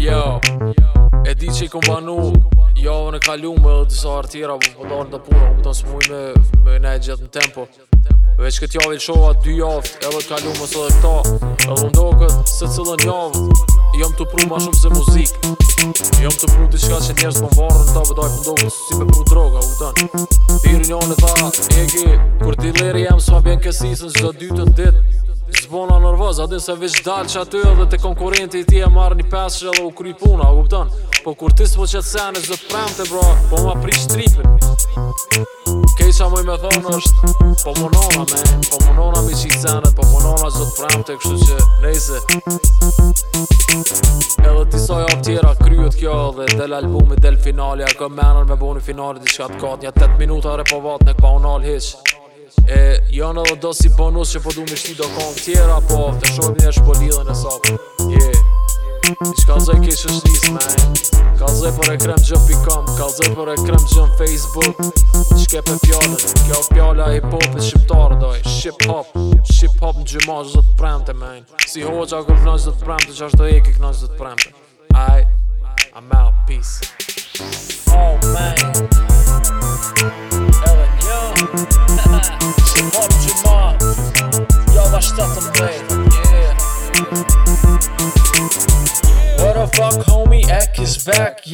Yo, jo, e di që i kom banu Javën jo, e kalu me disa artira Po po të në Po këta s'muj me, me ne gjithë në tempo Veç këtë javë i shoha dy javët Edhe kalu me së dhe këta Edhe ndo këtë se cilën javë, Jom të pru ma shumë se muzik Jom të pru diçka që njerës po më varën Ta vëdaj pëndo kësë si për pru droga u tënë e tha, egi, Kur ti leri jem s'ma bjen kësisën Zdo dytën ditë Zbona bona nërvoz, adin se vesh dal që aty edhe të konkurenti ti e marrë një peshë edhe u kry puna A guptan? Po kur tis po qëtë sen e zëtë premte bro Po ma pri shtripin Kej qa moj me thonë është Po monona me Po monona mi qitë senet Po monona zëtë premte Kështu që rejse Edhe tiso jo për tjera kryet kjo Dhe del albumi del finali A kë menar me bo një finali Dishka katë një 8 minuta repovat Nek pa unal hish E janë jo edhe do si bonus që po du me shti do kom tjera Po të shodin e shpolidhe në sop Yeah Një që kalëzaj kishë është njës me Kalëzaj për e krem gjë pikam Kalëzaj për e krem gjë Facebook Një që ke për pjallën Kjo pjalla hip hop e shqiptarë doj Ship hop Ship hop në gjyma që zëtë premte me Si hoqa kur vënë që zëtë premte është do eki kënë që zëtë premte Aj I'm out, peace Oh man Marjinal Yavaşlatın be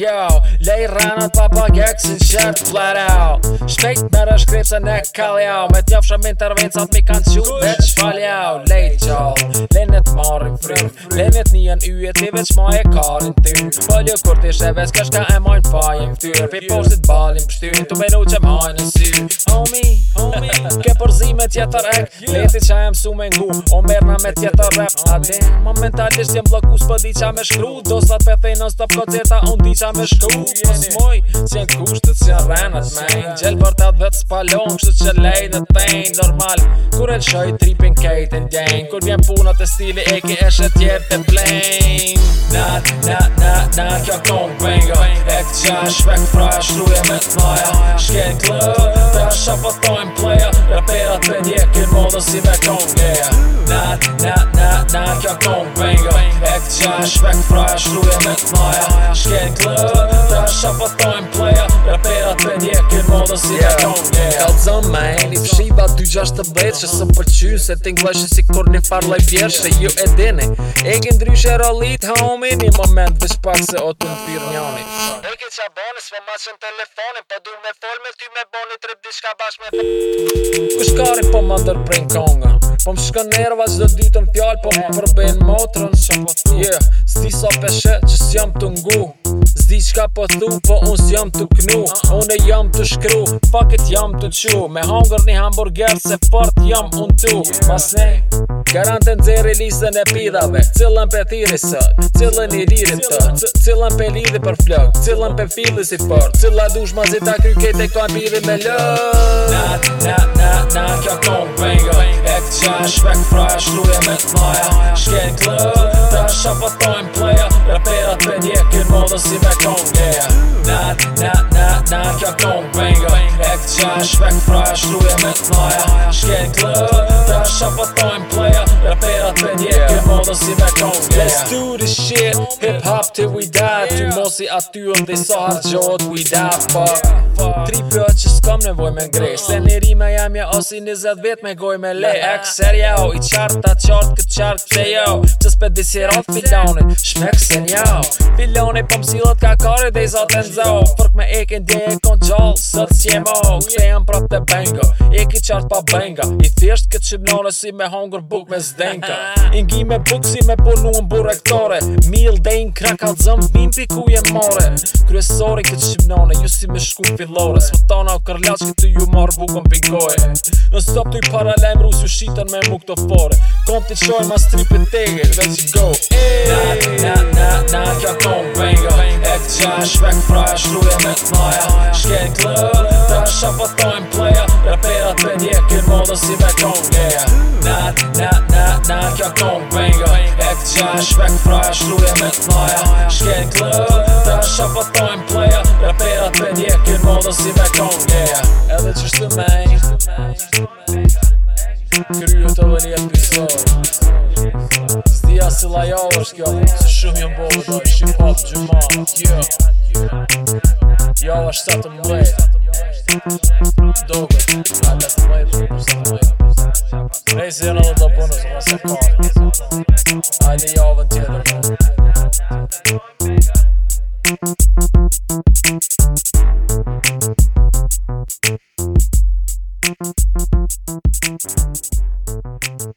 yo Lej rënat pa pa gëksin shërt flat out Shtejt në rëshkrip se ne kalli au Me t'jof shëm intervencat mi kanë qut dhe që fali au Lej qal, lenet marrën frim Lenet një në yjet t'i veç ma e karin ty Pëllu kur t'i shëves kësht ka e majnë fajin ftyr Pi posit balin pështyrin t'u menu që majnë në sy Homie omi, ke përzime tjetër ek Leti qa e mësu me ngu, o merna me tjetër rap Ate, momentalisht jem blokus pëdi po qa me shkru Do s'lat pëthej non stop koncerta, on di qa me shku Po jo s'moj, si janë kushtet, si janë rena të menjë Gjell për të atë vetë s'palon, kështu që lejnë dhe tenjë Normal, kur e lëshoj tripin kejt e ndjenjë Kur vjen puna të stili e ki eshe tjerë të blenjë Na, na, na, na, kjo kong bëngo E këtë qa shvek fra, shruje me të maja Shken klo, të shabatojnë playa Rapera të një, kjo modës i me kong, yeah Na, na, na Na e kong bengë E këtë gja e shpek fraja Shruje me të maja Shken Ta Tra shabatojn pleja Raperat me një kër modë si e kong bengë Kalë zëm me e një pëshiba Dy gjasht të bleqë Që së përqy Se të si kur një farë laj bjerë Shë ju e dini E gjen dryshe rolit homi Një moment vish pak se o të në pyrë një omi E këtë qa bani Së përma telefonin Po du me fol me ty me bani Trip di shka bashk me f*** Kush kari po më ndërprin kongën Po më shkën nerva që dhe dytën fjallë Po më përbejnë motrën yeah. Po Sdi sa peshe që s'jam të ngu S'di qka po thu, po unë s'jam të knu Unë e jam të shkru, paket jam të qu Me hangër një hamburger se fart jam unë tu Mas ne, garante në zeri e pidave Cillën pe thiri së, cillën i rirën të Cillën pe lidi për flok, cillën pe fillë si fort Cilla dush ma zita kryket e ka me lë Nat, nat, nat na kjo kong banger E këtë gjash, me këtë fraja, shruje me të maja Shken klër, të shabatojmë playa Raperat me një kërë modë si me kong yeah. Na, na, na, na kjo kong banger E këtë gjash, me këtë fraja, shruje me të maja Shken klër, të shabatojmë playa Raperat me një kërë modë si me kong Let's do this shit, hip hop till we die Ty mosi aty on this hard jod, we die fuck Tri Tripjo që s'kom nevoj me ngrej Se një rime jam ja osi nizet vet me goj me le Ek ser jau, i qartë ta qartë këtë qartë pëse jau jo? Qës s'pe disi rath filonit, shmek se njau Filonit po msilët ka kare dhe i zatë zau Fërk me ekin dje e kon gjallë, sët s'jemo Këte jam prap të bengo, eki qartë pa benga I thjesht këtë qibnone si me hongër buk me zdenka Ngi me buk si me punu në burektore Mil dejn krakat zëm, bimpi ku jem more Kryesori këtë qibnone, ju si me shku lore Së vëtana o kërlaq që të ju marrë bukën pingoje Në stop të i paralajmë rusë ju shitan me muk të fore Kom të qoj ma stripe tege, let's go Na, na, na, na, kja kom bengo F6, shpek fraja, shruje me të maja Shken klër, pra të asha pëtojnë pleja Rapera të një kërë modë si me kom geja Na, na, na, na, kja kom bengo F6, shpek fraja, shruje me të maja Shken klër, pra të asha pëtojnë pleja si me kong, yeah Edhe që shtë me e Kryo të dhe një episod Zdia si lajall është Se shumë jëmë jo, bëllë Do ishë i papë gjumë Kjo Jall është të Dogët A të të më lejt Për së të më lejt Rej zirë dhe të punës Më se kare Ajde javë në tjetër Thank Thank you.